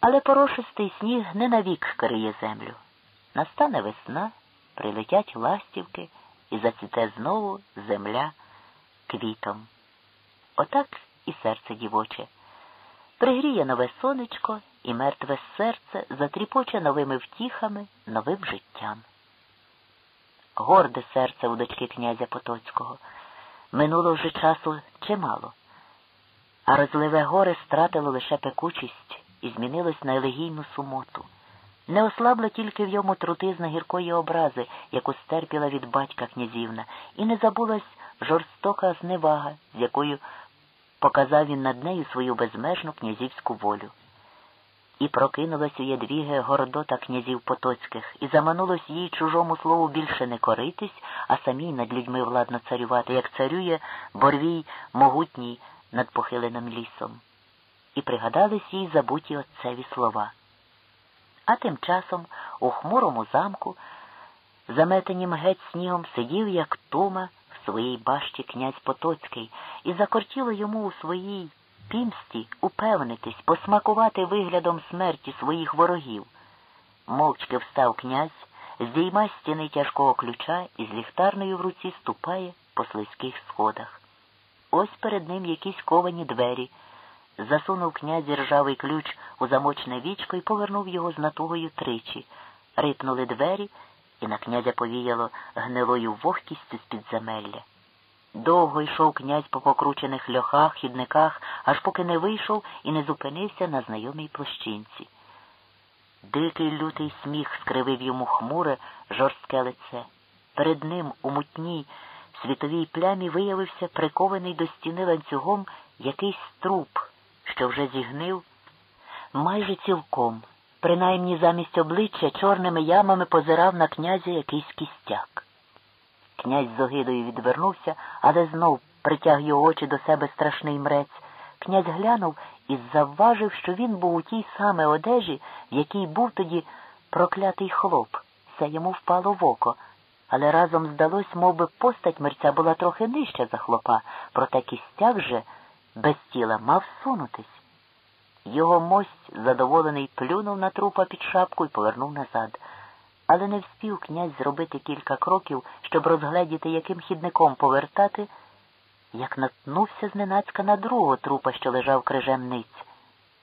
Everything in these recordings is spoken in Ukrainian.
Але порошистий сніг не навік криє землю. Настане весна, прилетять ластівки і зацвіте знову земля квітом. Отак і серце дівоче. Пригріє нове сонечко, і мертве серце затріпоче новими втіхами, новим життям. Горде серце у дочки князя Потоцького. Минуло вже часу чимало, а розливе горе стратило лише пекучість і змінилось на елегійну сумоту. Не ослабла тільки в йому трутизна гіркої образи, яку стерпіла від батька князівна, і не забулась жорстока зневага, з якою показав він над нею свою безмежну князівську волю. І прокинулась у Єдвіги гордота князів потоцьких, і заманулось їй чужому слову більше не коритись, а самій над людьми владно царювати, як царює борвій могутній над похиленим лісом. І пригадались їй забуті отцеві слова. А тим часом у хмурому замку, заметенім геть снігом, сидів, як тума в своїй башті князь Потоцький, і закортіло йому у своїй пімсті упевнитись, посмакувати виглядом смерті своїх ворогів. Мовчки встав князь, здійма стіни тяжкого ключа і з ліхтарною в руці ступає по слизьких сходах. Ось перед ним якісь ковані двері. Засунув князь ржавий ключ у замочне вічко і повернув його з натугою тричі. Рипнули двері, і на князя повіяло гнилою вогкістю з підземелля. Довго йшов князь по покручених льохах, хідниках, аж поки не вийшов і не зупинився на знайомій площинці. Дикий лютий сміх скривив йому хмуре, жорстке лице. Перед ним у мутній світовій плямі виявився прикований до стіни ланцюгом якийсь труп, що вже зігнив майже цілком, принаймні замість обличчя чорними ямами позирав на князя якийсь кістяк. Князь з огидою відвернувся, але знов притяг його очі до себе страшний мрець. Князь глянув і завважив, що він був у тій саме одежі, в якій був тоді проклятий хлоп. Це йому впало в око, але разом здалось, мов би, постать мерця була трохи нижча за хлопа, проте кістяк же без тіла мав сунутись. Його мость, задоволений, плюнув на трупа під шапку і повернув назад але не вспів князь зробити кілька кроків, щоб розгледіти, яким хідником повертати, як наткнувся зненацька на другого трупа, що лежав крижем ниць.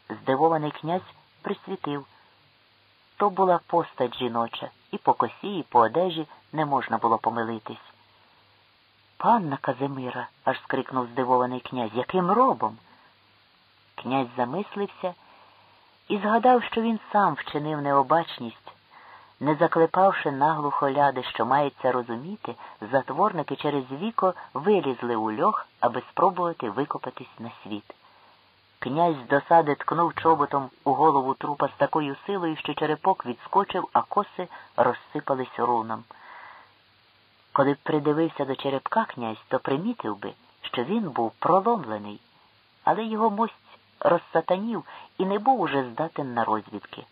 Здивований князь присвітив. То була постать жіноча, і по косі, і по одежі не можна було помилитись. Панна Казимира, аж скрикнув здивований князь, яким робом? Князь замислився і згадав, що він сам вчинив необачність, не заклепавши наглухо ляди, що мається розуміти, затворники через віко вилізли у льох, аби спробувати викопатись на світ. Князь з досади ткнув чоботом у голову трупа з такою силою, що черепок відскочив, а коси розсипались руном. Коли б придивився до черепка князь, то примітив би, що він був проломлений, але його мость розсатанів і не був уже здатен на розвідки.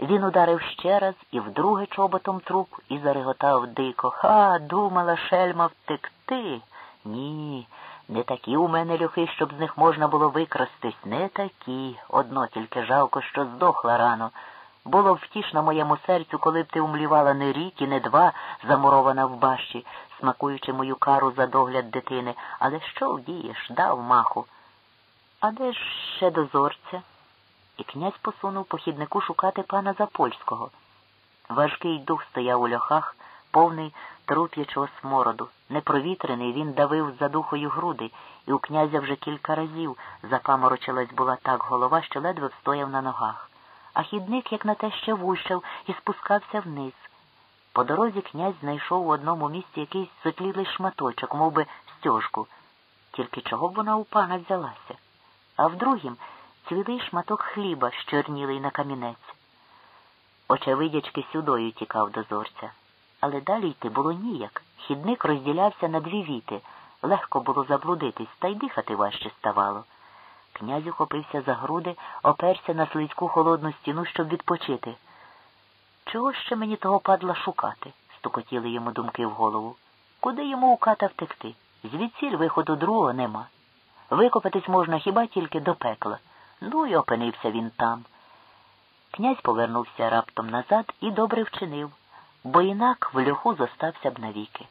Він ударив ще раз і вдруге чоботом труп і зареготав дико. Ха, думала шельма втекти. Ні, не такі у мене люхи, щоб з них можна було викрастись. Не такі. Одно тільки жалко, що здохла рано. Було б втішно моєму серцю, коли б ти умлівала не рік і не два, замурована в бащі, смакуючи мою кару за догляд дитини. Але що вдієш? Дав маху. А де ж ще дозорця? і князь посунув похіднику шукати пана Запольського. Важкий дух стояв у льохах, повний труп'ячого смороду. Непровітрений він давив за духою груди, і у князя вже кілька разів запаморочилась була так голова, що ледве встояв на ногах. А хідник, як на те, ще вущав, і спускався вниз. По дорозі князь знайшов у одному місці якийсь сотлілий шматочок, мов би, стяжку. Тільки чого б вона у пана взялася? А в другім цвілий шматок хліба, щорнілий на камінець. Очевидячки сюдою тікав до зорця. Але далі йти було ніяк. Хідник розділявся на дві віти. Легко було заблудитись, та й дихати важче ставало. Князь ухопився за груди, оперся на слизьку холодну стіну, щоб відпочити. Чого ще мені того падла шукати? стукотіли йому думки в голову. Куди йому у ката втекти? Звідсіль виходу другого нема. Викопатись можна хіба тільки до пекла. Ну й опинився він там. Князь повернувся раптом назад і добре вчинив, бо інак в льоху зостався б навіки.